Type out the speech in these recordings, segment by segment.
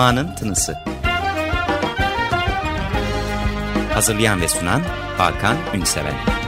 Ma'nın Tınısı. Hazırlayan ve sunan Hakan Ünsever.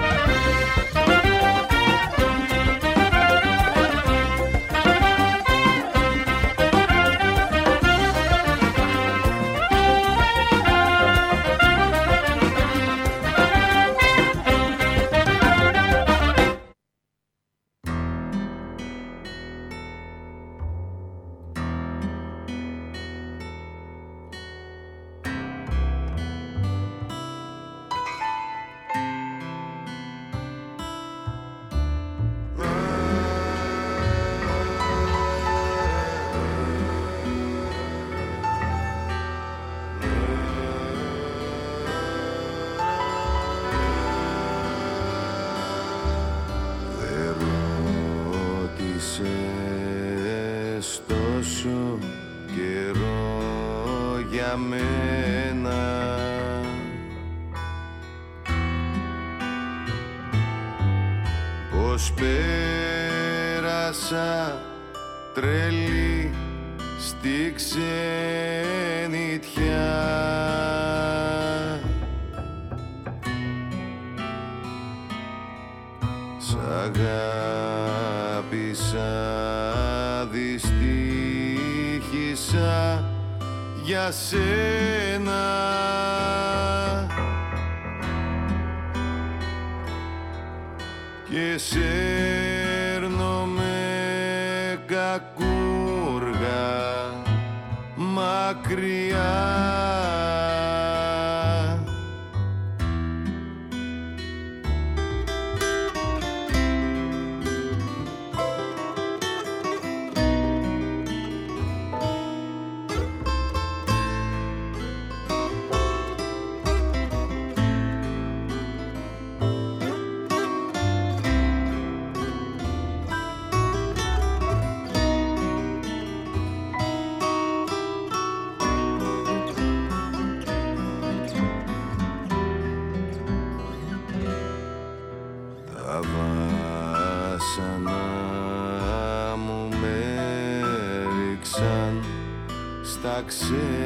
και σέρνω με κακούργα μακριά. aksın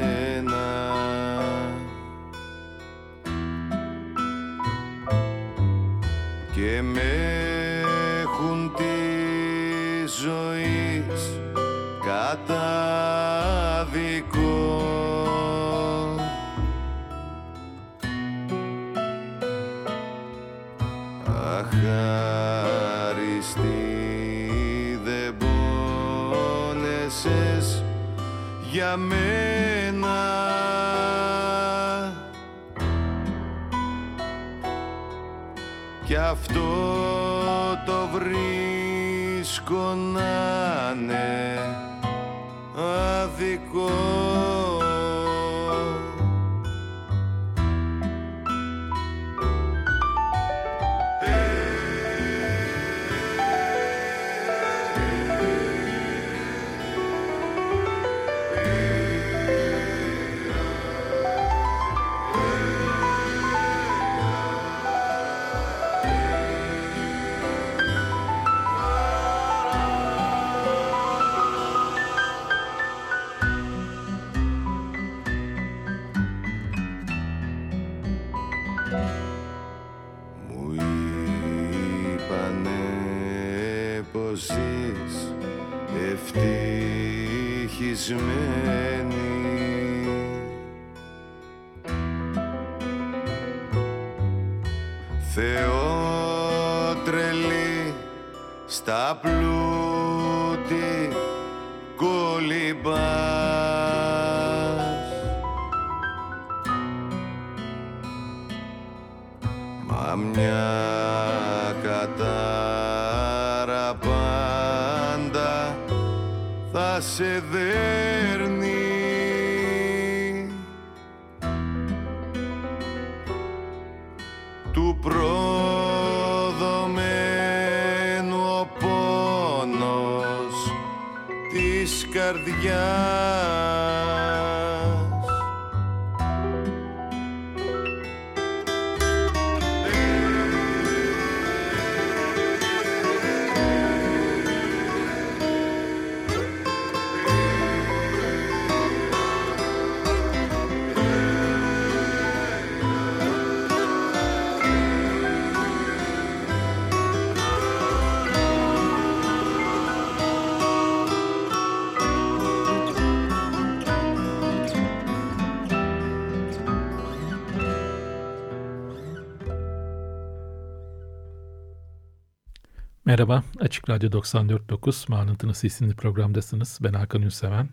Merhaba, Açık Radyo 94.9 Manıntınız isimli programdasınız. Ben Hakan Ünseven.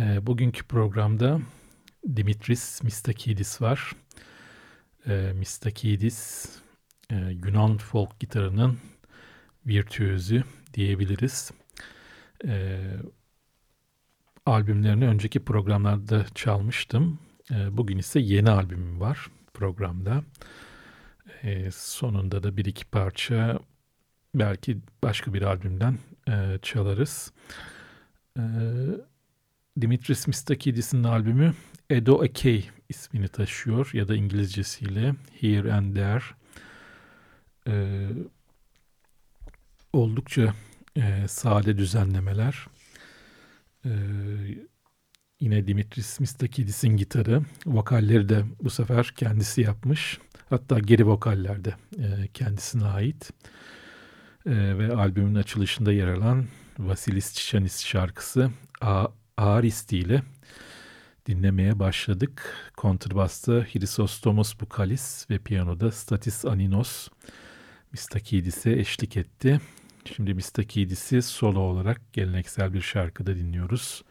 E, bugünkü programda Dimitris Mistakidis var. E, Mistakidis, e, Yunan folk gitarının virtüözü diyebiliriz. E, albümlerini önceki programlarda çalmıştım. E, bugün ise yeni albümüm var programda. E, sonunda da bir iki parça belki başka bir albümden e, çalarız. E, Dimitris Mistakidis'in albümü Edo Akey ismini taşıyor ya da İngilizcesiyle Here and There. E, oldukça e, sade düzenlemeler. E, yine Dimitris Mistakidis'in gitarı. Vokalleri de bu sefer kendisi yapmış. Hatta geri vokaller de e, kendisine ait. E, ve albümün açılışında yer alan Vasilis Çiçanis şarkısı A Aristi ile dinlemeye başladık. Kontrbasta Hrisostomos Bukalis ve piyanoda Statis Aninos Mistakidis'e eşlik etti. Şimdi Mistakidis'i solo olarak geleneksel bir şarkıda dinliyoruz.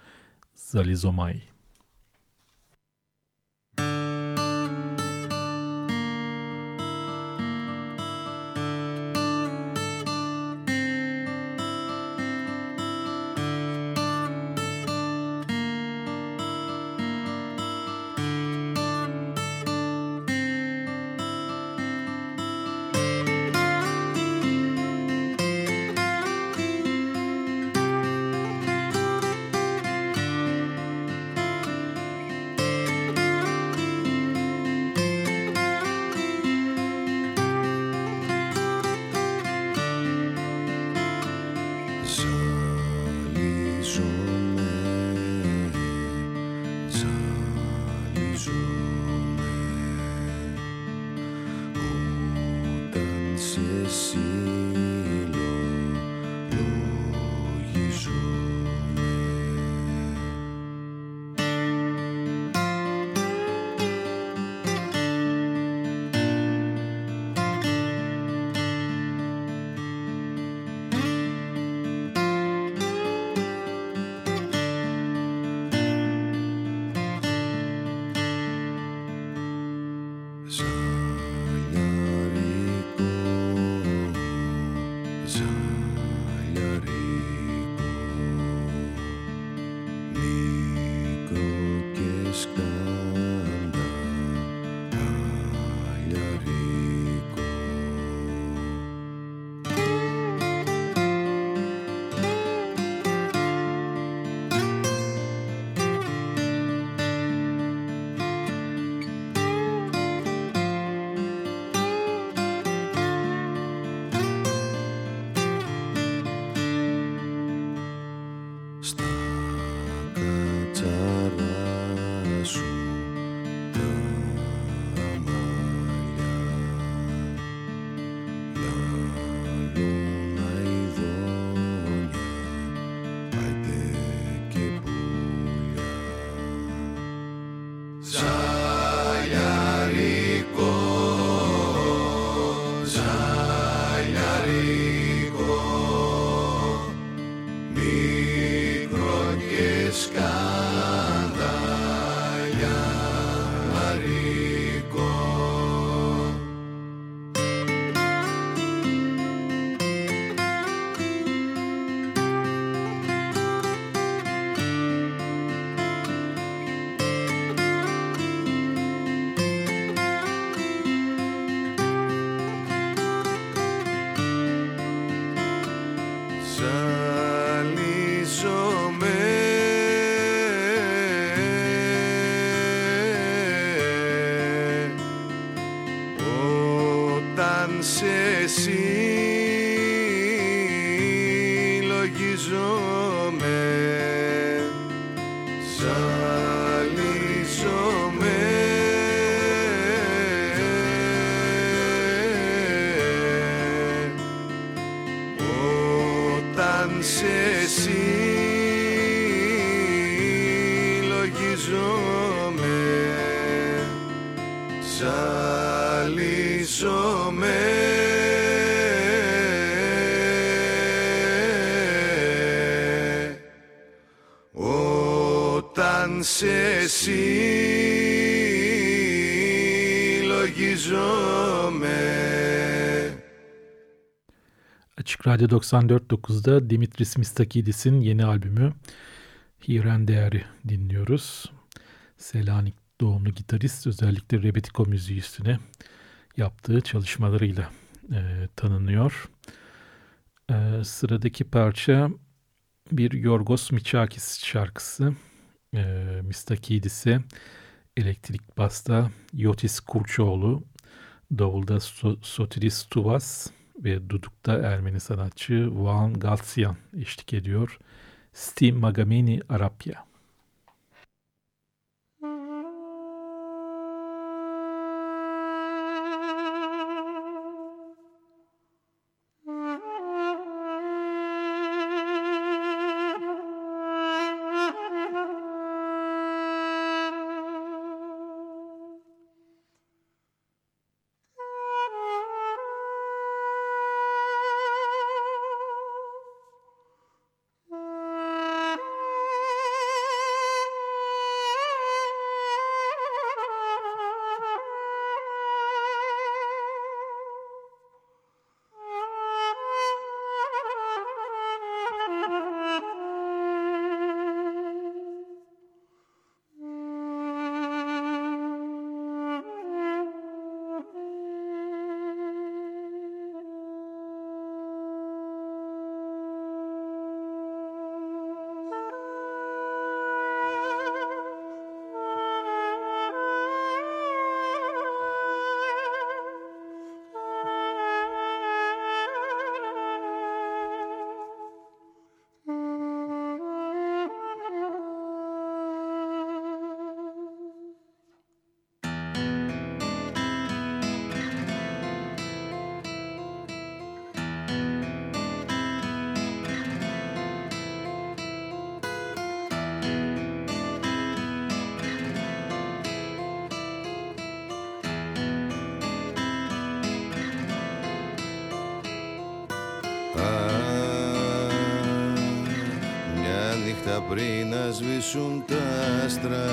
εσύ. Λογίζομαι Ζαλίζομαι. Όταν σε συλλογίζομαι Açık Radyo 94.9'da Dimitris Mistakidis'in yeni albümü Hiren Değer'i dinliyoruz. Selanik doğumlu gitarist özellikle Rebetiko müziği üstüne yaptığı çalışmalarıyla e, tanınıyor. E, sıradaki parça bir Yorgos Miçakis şarkısı. E, Mistakidis'e elektrik basta Yotis Kurçoğlu, davulda Sotiris Tuvas ve dudukta Ermeni sanatçı Van Galsyan eşlik ediyor. Sti Magameni Arapya. Σβήσουν τα άστρα.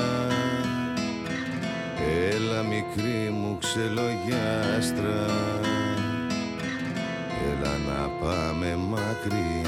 Έλα μικρή μου ξελογιάστρα. Έλα να πάμε μακριά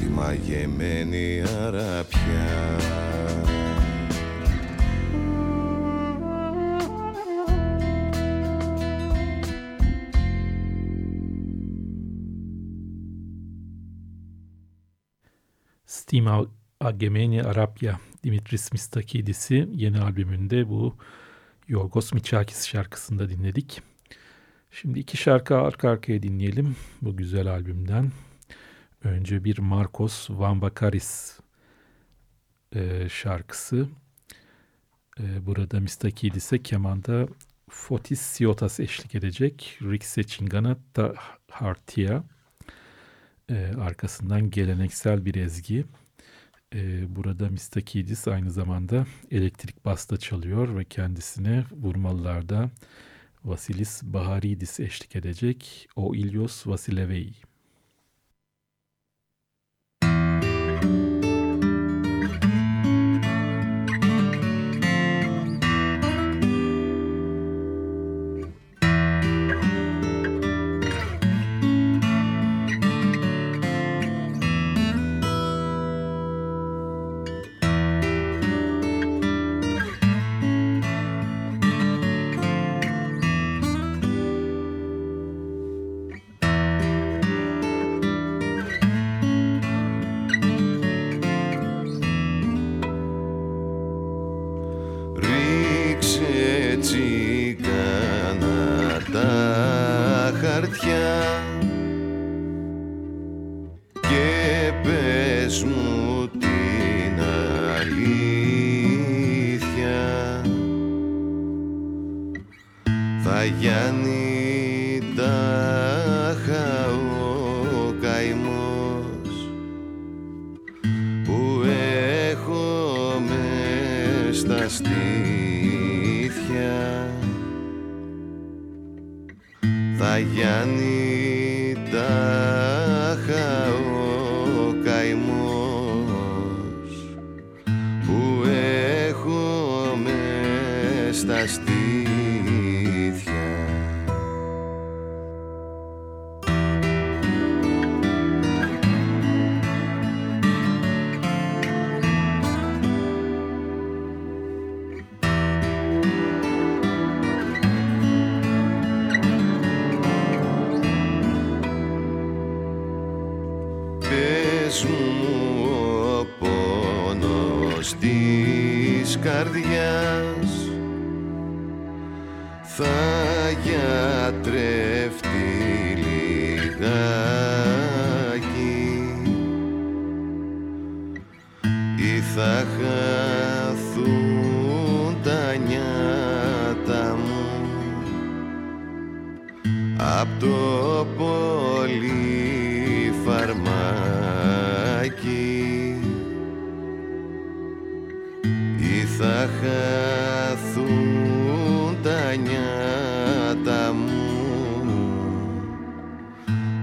στη μαγεμένη αραπιά Steam Agemeni Arabya Dimitris Mistakidis'i yeni albümünde bu Yorgos Michakis şarkısında dinledik. Şimdi iki şarkı arka arkaya dinleyelim bu güzel albümden. Önce bir Marcos Van Bakaris e, şarkısı. E, burada Mistakidis'e kemanda Fotis Siotas eşlik edecek. Rikse Çingana Hartia. E, arkasından geleneksel bir ezgi. E, burada Mistakidis aynı zamanda elektrik basta çalıyor ve kendisine vurmalılarda Vasilis Baharidis eşlik edecek. O İlyos Vasilevei.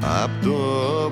Abdo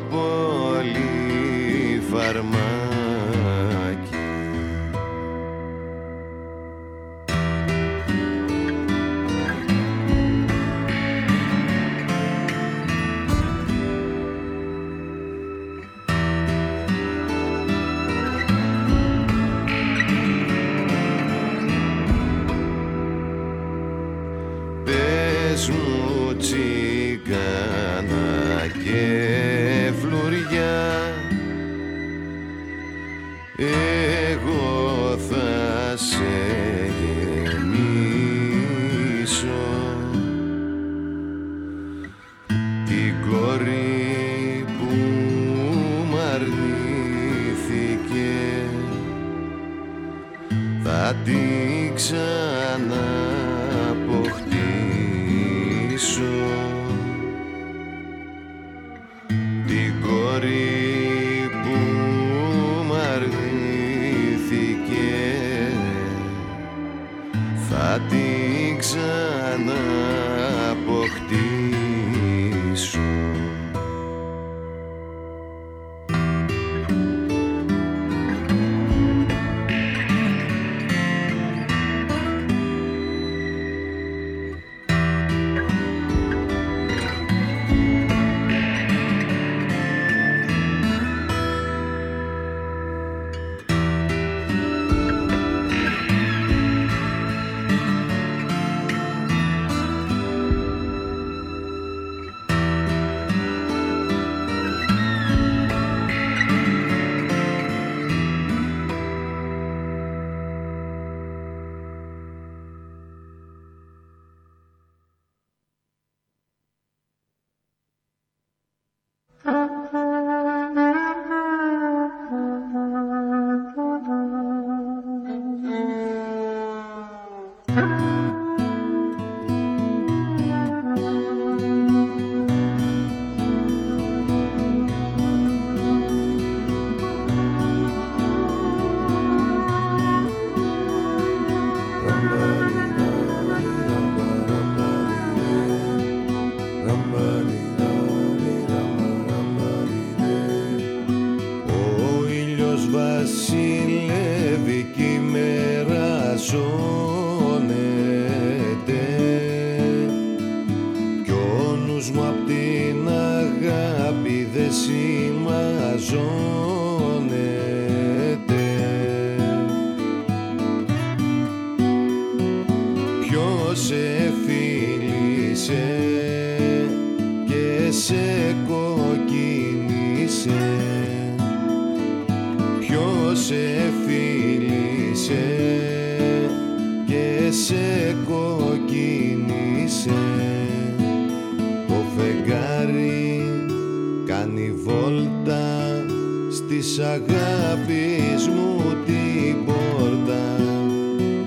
αγάπης μου την πόρτα.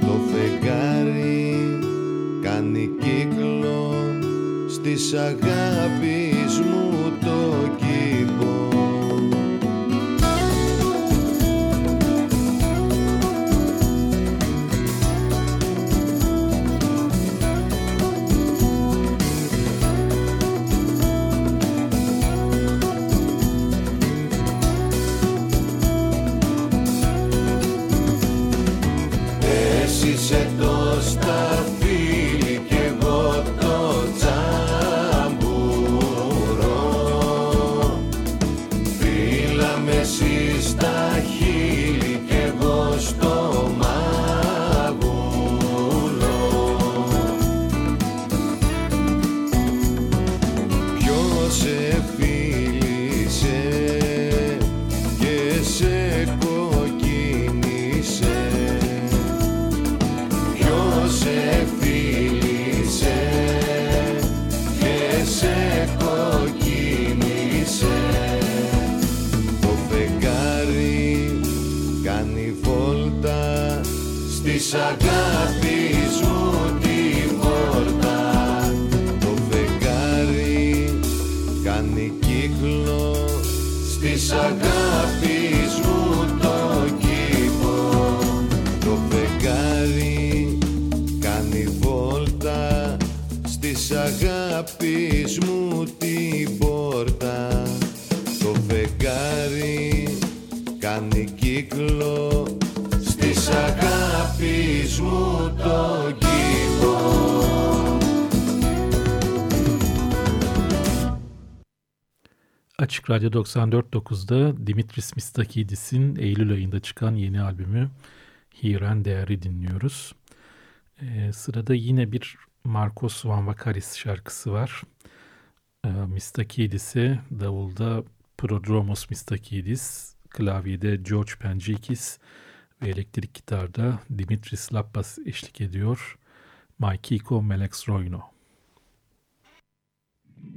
Το φεγγάρι κάνει κύκλο στις αγάπης μου της αγάπης μου τη πόρτα, Το φεγγάρι κάνει κύκλο στη αγάπης μου το κήπο. Το φεγγάρι κάνει βόλτα στη αγάπης μου την πόρτα. Το φεγγάρι κάνει κύκλο Στη αγάπης Radyo 94.9'da Dimitris Mistakidis'in Eylül ayında çıkan yeni albümü Hiren Değer'i dinliyoruz. Ee, sırada yine bir Marcos Van Vakaris şarkısı var. Ee, Mistakidis'e davulda Prodromos Mistakidis, klavyede George Pencikis ve elektrik gitarda Dimitris Lappas eşlik ediyor. Maikiko Melex Roino.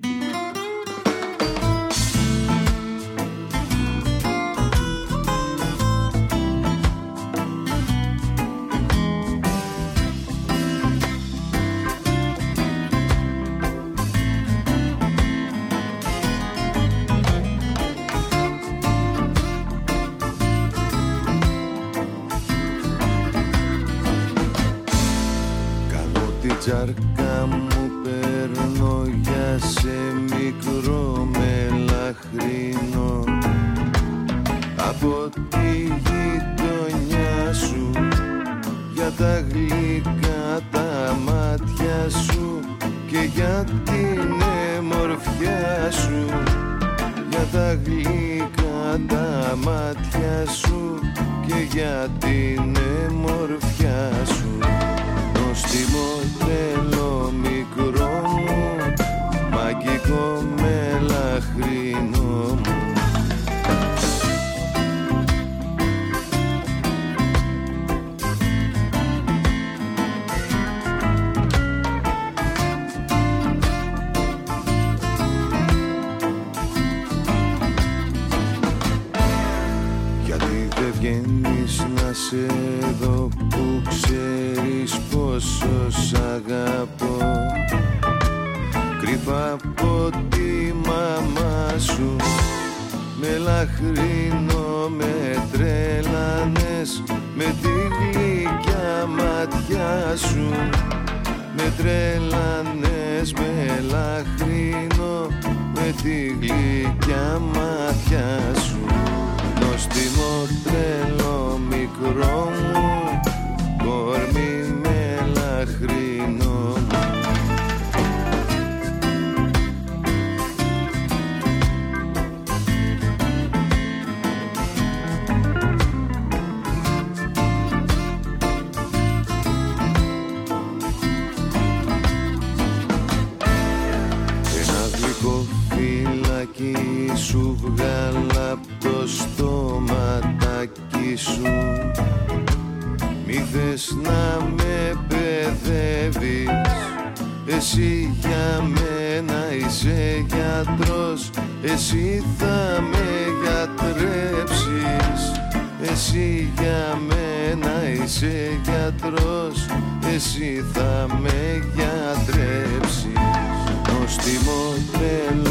Müzik τσάρκα μου παίρνω για σε μικρό μελαχρίνο από τη γειτονιά σου για τα γλυκά τα μάτια σου και για την εμορφιά σου. Για τα γλυκά τα μάτια σου και για την εμορφιά σου νόστιμο τρελό μικρό μου μαγικό μελαχρινό Νόστιμο θέλω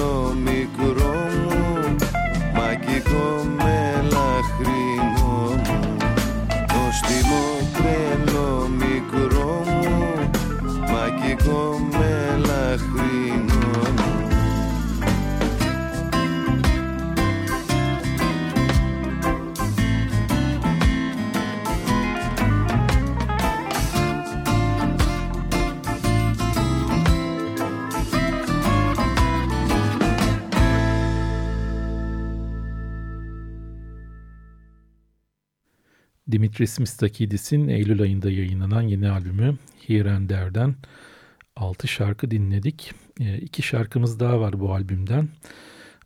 Dimitris Mistakidis'in Eylül ayında yayınlanan yeni albümü Here and There'den 6 şarkı dinledik. E, iki şarkımız daha var bu albümden.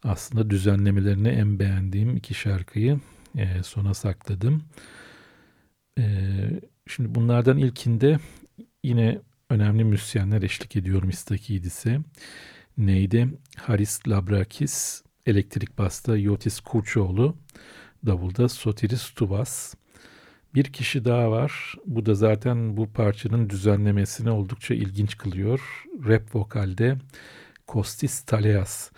Aslında düzenlemelerini en beğendiğim iki şarkıyı e, sona sakladım. E, şimdi bunlardan ilkinde yine önemli müzisyenler eşlik ediyor Mistakidis'e. Neydi? Haris Labrakis, elektrik basta Yotis Kurçoğlu, davulda Sotiris Tubas, bir kişi daha var. Bu da zaten bu parçanın düzenlemesini oldukça ilginç kılıyor. Rap vokalde Kostis Taleas.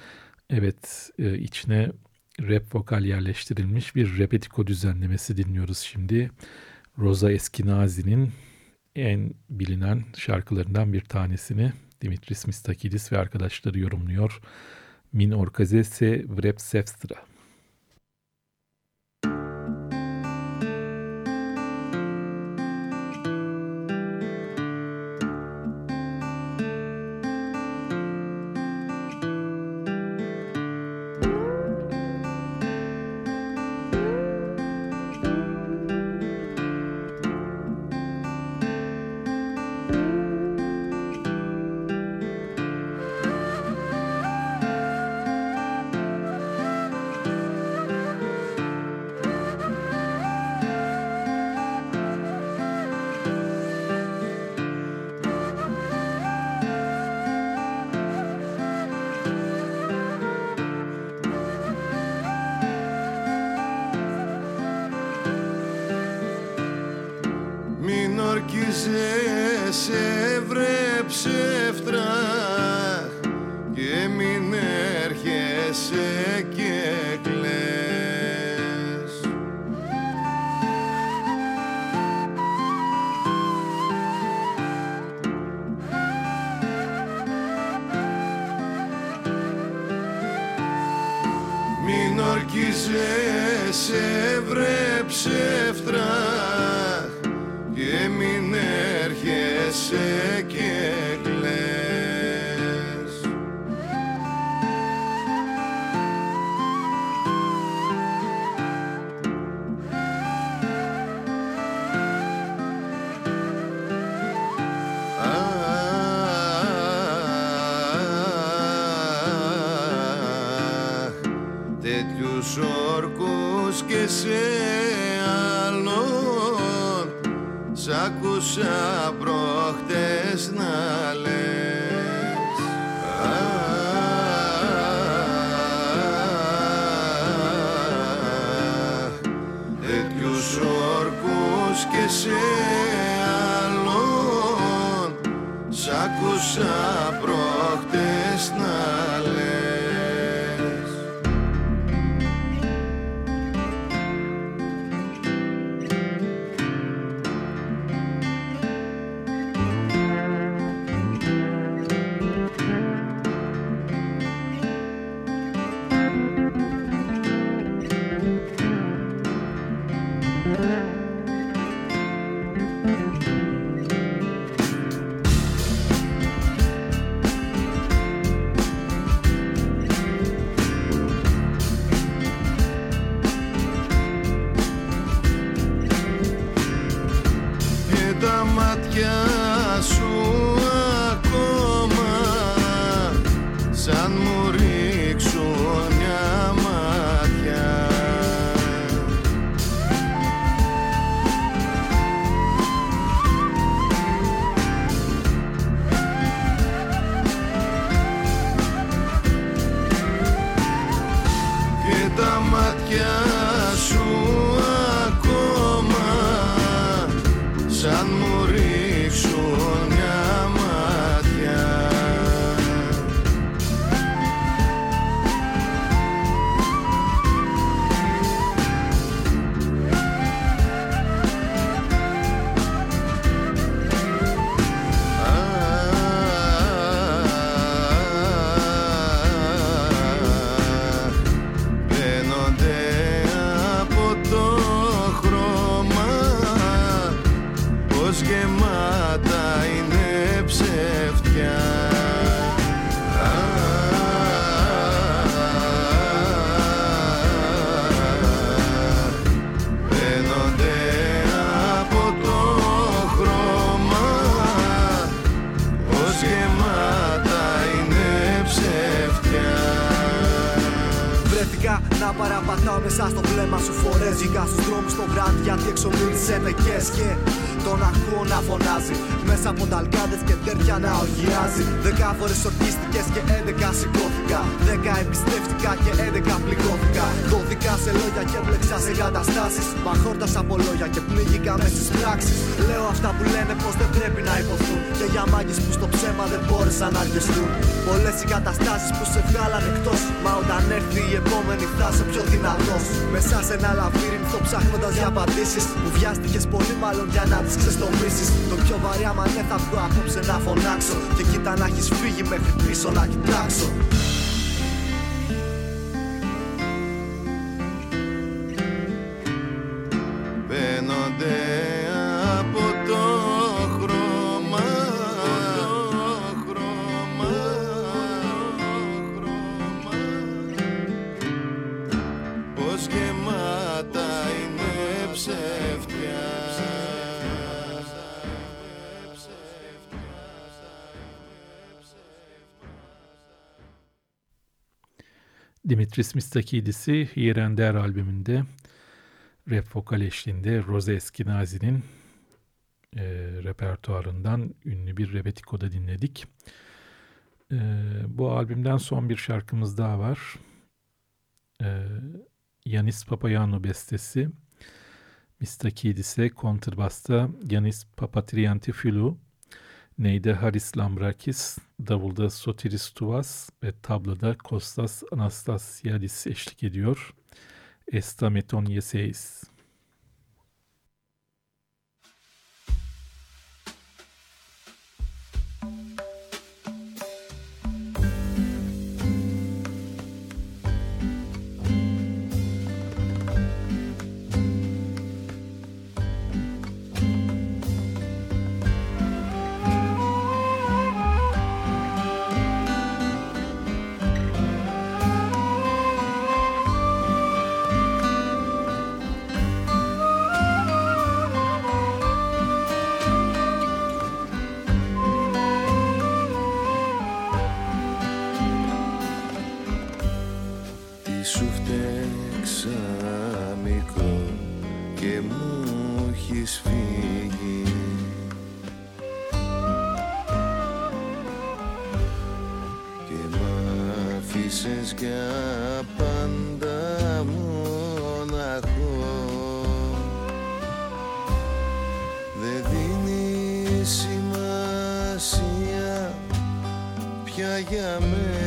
Evet e, içine rap vokal yerleştirilmiş bir repetiko düzenlemesi dinliyoruz şimdi. Rosa Eskinazi'nin en bilinen şarkılarından bir tanesini Dimitris Mistakidis ve arkadaşları yorumluyor. Min orkazese vrepsevstra. σε προχτές να λες. Τέτοιους όρκους και σε άλλον Σ' άκουσα προχτές Dimitris Mistakidis'i Yerender albümünde rap vokal eşliğinde Rose Eskinazi'nin e, repertuarından ünlü bir Rebetiko'da dinledik. E, bu albümden son bir şarkımız daha var. E, Yanis Papayano bestesi. Mistakidis'e kontrbasta Yanis Papatriantifilou Neyde Haris Lambrakis, davulda Sotiris Tuvas ve tabloda Kostas Anastasiadis eşlik ediyor. Estameton Yeseis. Ayame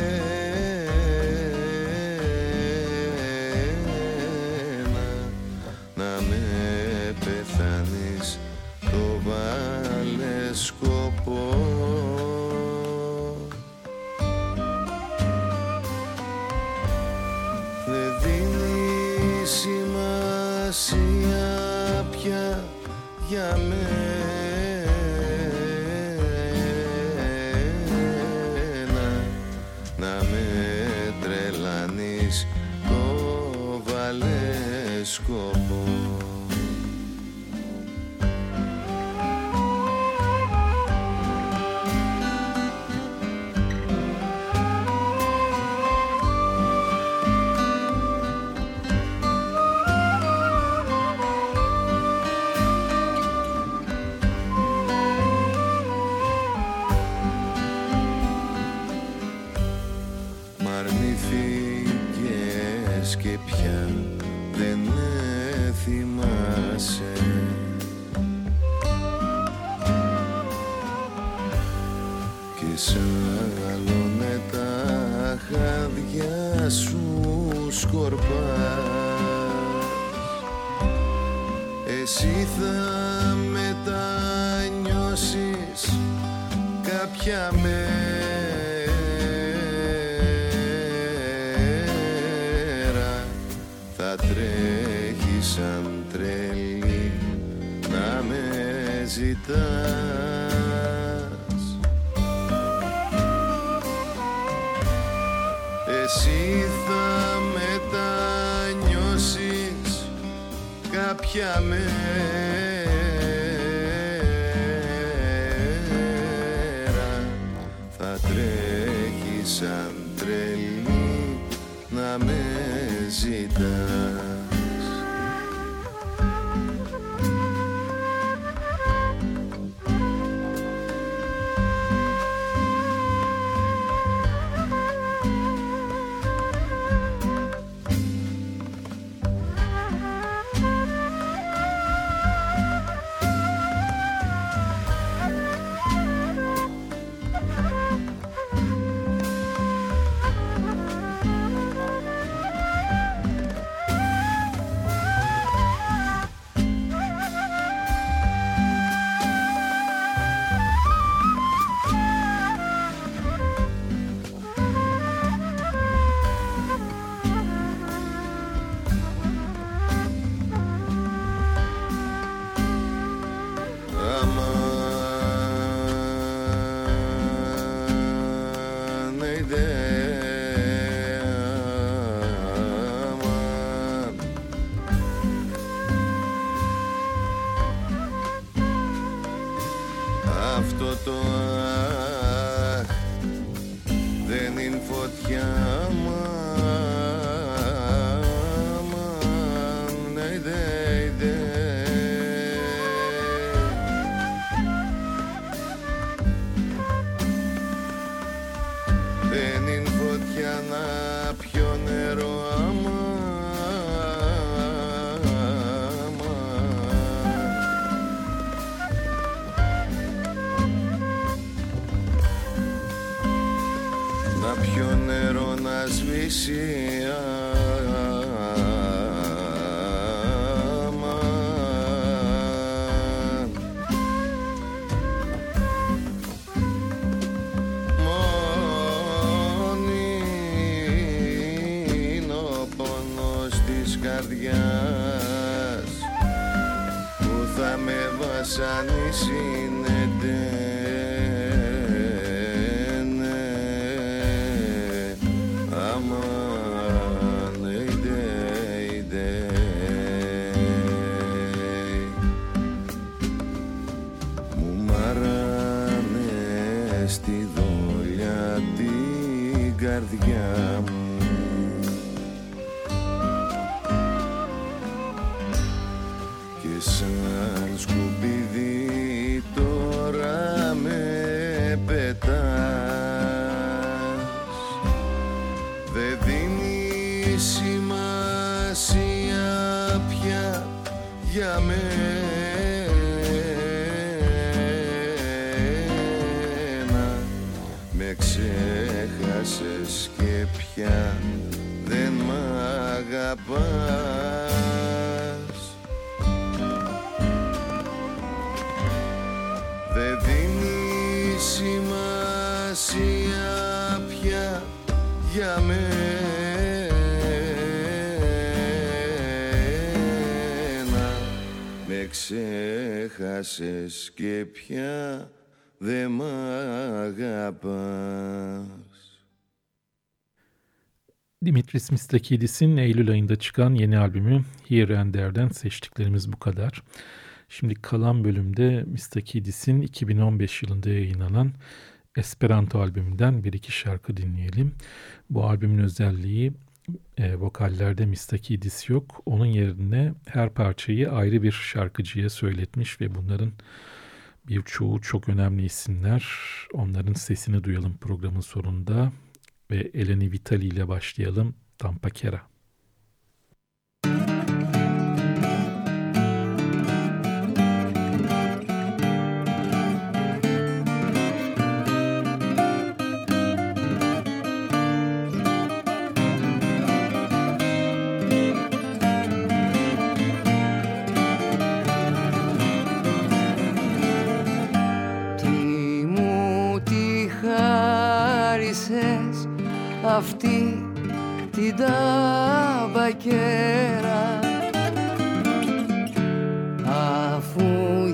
Θα τρέχεις σαν τρελή να με ζητάς. Εσύ θα μετανιώσεις κάποια μέρα. Θα τρέχεις σαν τρελή να με it Yeah. Ξέχασες και πια δεν μ' αγαπάς. Δε δίνεις σημασία πια για μένα. Με ξέχασες και πια δε μ' αγαπάς Dimitris Mistakidis'in Eylül ayında çıkan yeni albümü Here and There'den seçtiklerimiz bu kadar. Şimdi kalan bölümde Mistakidis'in 2015 yılında yayınlanan Esperanto albümünden bir iki şarkı dinleyelim. Bu albümün özelliği e, vokallerde Mistakidis yok. Onun yerine her parçayı ayrı bir şarkıcıya söyletmiş ve bunların Birçoğu çok önemli isimler. Onların sesini duyalım programın sonunda ve Eleni Vitali ile başlayalım. Tampakera. Müzik αυτή την ταμπακέρα αφού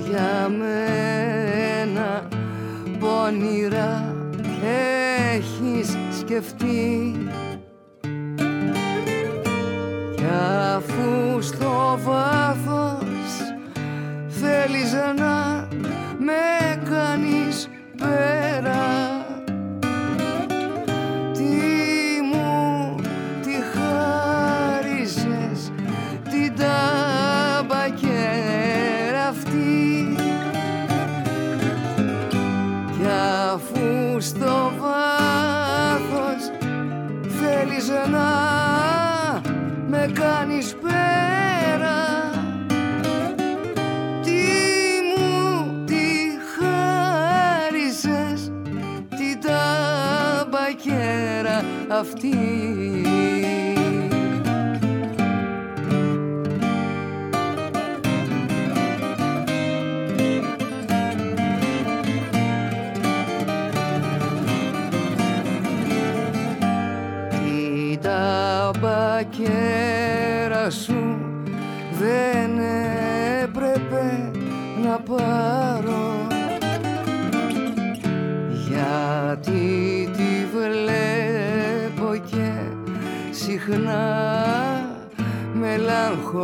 για μένα πονηρά έχεις σκεφτεί. Κι αφού στο βάθος θέλεις να με αυτή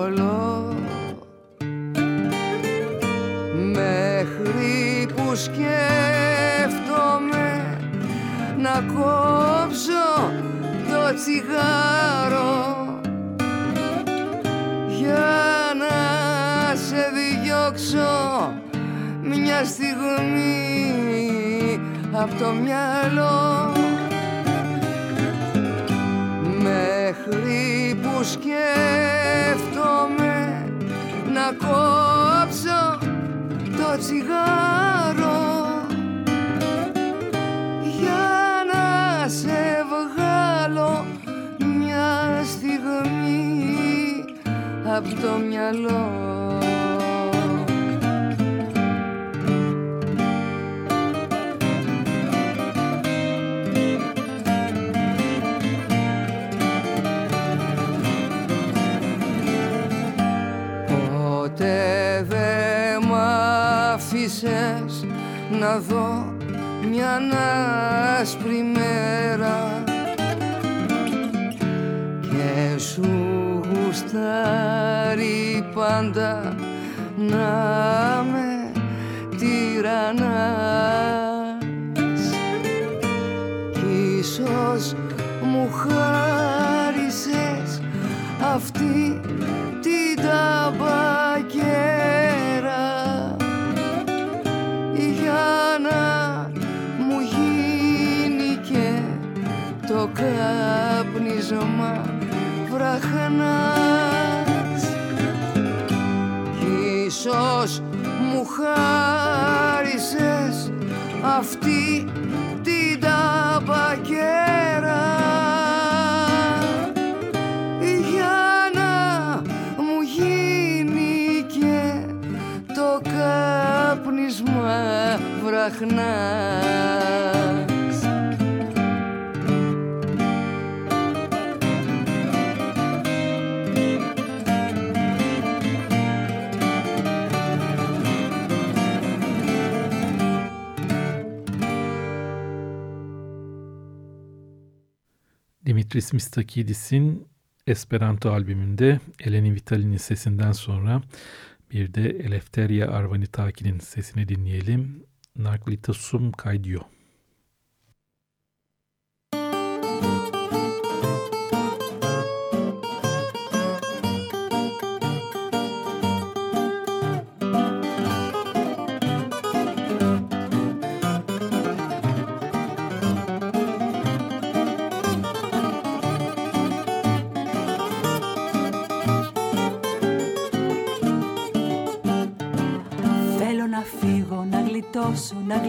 μελαγχολώ μέχρι που σκέφτομαι να κόψω το τσιγάρο. Για να σε διώξω μια στιγμή από το μυαλό μέχρι που σκέφτομαι να κόψω το τσιγάρο. Απ' το μυαλό να δω μια άσπρη μέρα και σου γουστάρει πάντα να με τυραννάς. Κι ίσως μου χάρισες αυτή το κάπνισμα βραχνάς Ίσως μου χάρισες αυτή την ταμπακέρα για να μου γίνει και το κάπνισμα βραχνάς Dimitris Mistakidis'in Esperanto albümünde Eleni Vitali'nin sesinden sonra bir de Eleftheria Arvanitaki'nin sesini dinleyelim. Naglitasum Kaydio.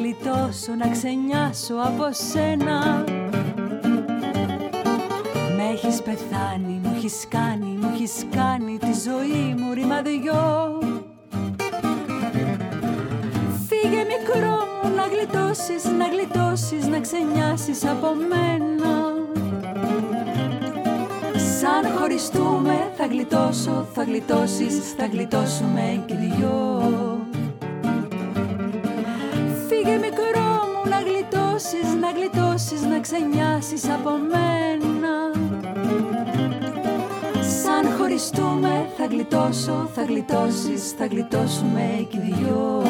Γλιτώσω, να γλιτώσω, να ξενιάσω από σένα. Με έχεις πεθάνει, μου έχεις κάνει, μου έχεις κάνει τη ζωή μου ρημαδιό. Φύγε μικρό μου να γλιτώσεις, να γλιτώσεις, να ξενιάσεις από μένα. Σαν χωριστούμε θα γλιτώσω, θα γλιτώσεις, θα γλιτώσουμε και δυο γλιτώσεις, να γλιτώσεις, να ξενιάσεις από μένα. Σαν χωριστούμε θα γλιτώσω, θα γλιτώσεις, θα γλιτώσουμε και δυο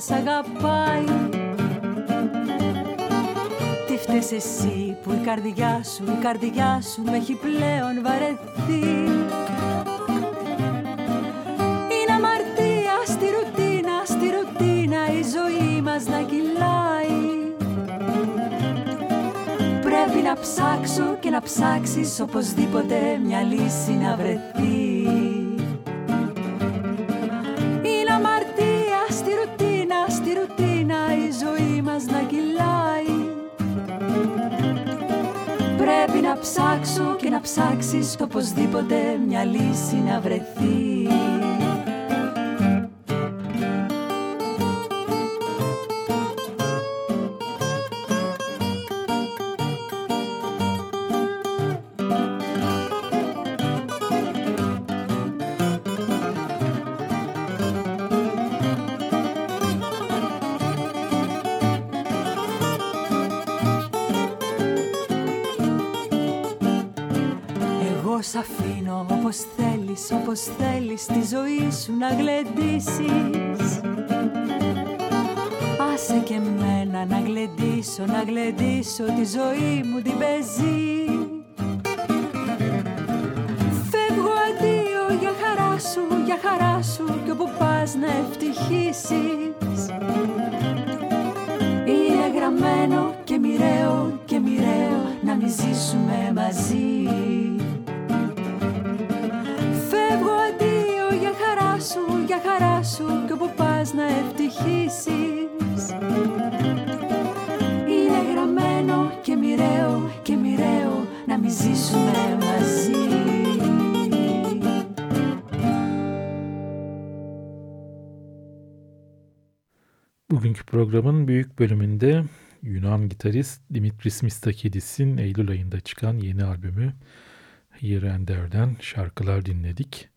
σ' αγαπάει. Τι φταίς εσύ που η καρδιά σου, η καρδιά σου με έχει πλέον βαρεθεί. Είναι αμαρτία στη ρουτίνα, στη ρουτίνα η ζωή μας να κυλάει. Πρέπει να ψάξω και να ψάξεις οπωσδήποτε μια λύση να βρεθεί ψάξεις οπωσδήποτε μια λύση να βρεθεί όπως θέλεις τη ζωή σου να γλεντήσεις. Άσε και μένα να γλεντήσω, να γλεντήσω τη ζωή μου την πεζή. Φεύγω αντίο για χαρά σου, για χαρά σου κι όπου πας να ευτυχήσεις. Είναι γραμμένο και μοιραίο και μοιραίο να μη ζήσουμε μαζί σου και όπου πας να ευτυχήσεις Είναι γραμμένο και μοιραίο και μοιραίο να μη ζήσουμε μαζί Bugünkü programın büyük bölümünde Yunan gitarist Dimitris Mistakidis'in Eylül ayında çıkan yeni albümü Here and There'den şarkılar dinledik.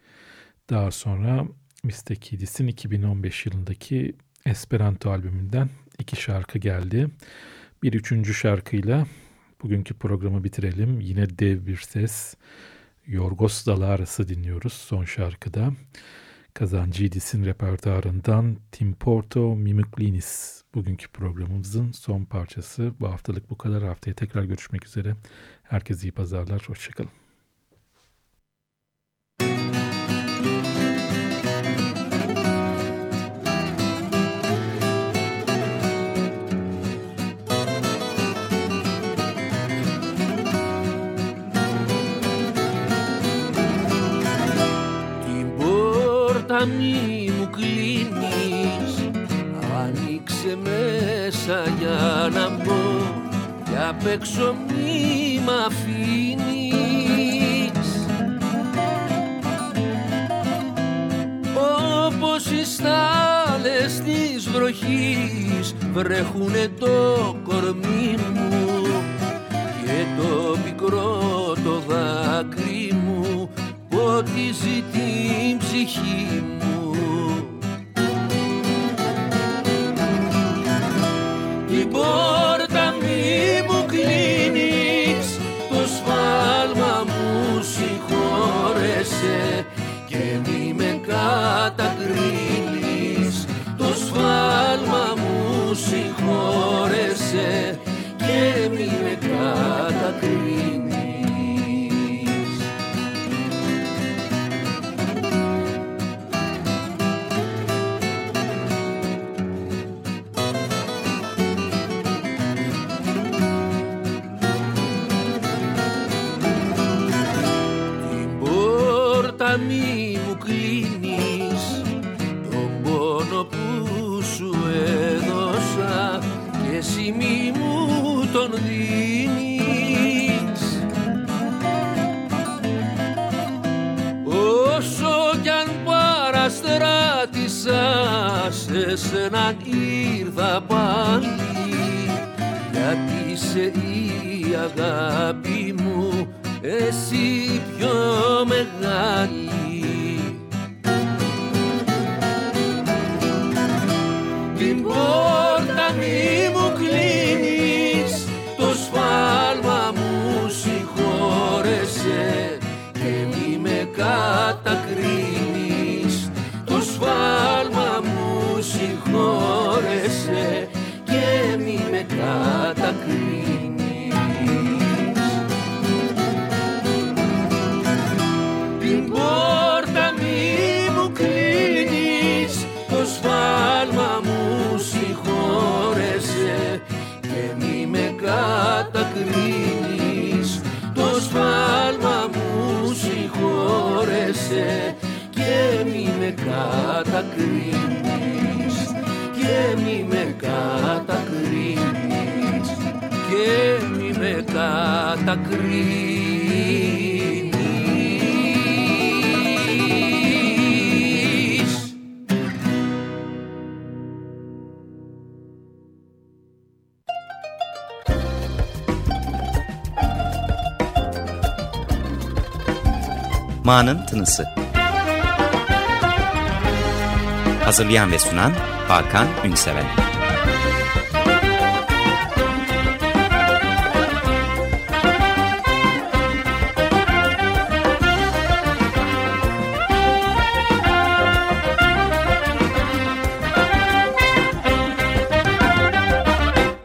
Daha sonra Mr. Kiddis'in 2015 yılındaki Esperanto albümünden iki şarkı geldi. Bir üçüncü şarkıyla bugünkü programı bitirelim. Yine dev bir ses. Yorgos Dalaras'ı dinliyoruz son şarkıda. Kazancıydis'in repertuarından Tim Porto Mimiklinis bugünkü programımızın son parçası. Bu haftalık bu kadar. Haftaya tekrar görüşmek üzere. Herkese iyi pazarlar. Hoşçakalın. Μη μου κλείνεις. Ανοίξε μέσα για να μπω. Και απ' έξω μη μ' αφήνεις. Όπως οι στάλες της βροχής βρέχουνε το κορμί μου και το μικρό το δάκρυ μου ποτίζει την ψυχή μου. Την πόρτα μη μου κλείνεις το σφάλμα μου συγχώρεσαι και μη με κατακρίνεις. Το σφάλμα μου συγχώρεσαι σε σένα ήρθα πάλι γιατί σε η αγάπη μου εσύ πιο μεγάλη με κατακρίνεις. Την πόρτα μη μου κλείνεις το σφάλμα μου συγχώρεσαι και μη με κατακρίνεις. Το σφάλμα μου συγχώρεσαι και μη με κατακρίνεις. Και μη με κατακρίνεις και μη με κατακρίνεις Ma'nın Tınısı. Hazırlayan ve sunan Hakan Ünseven.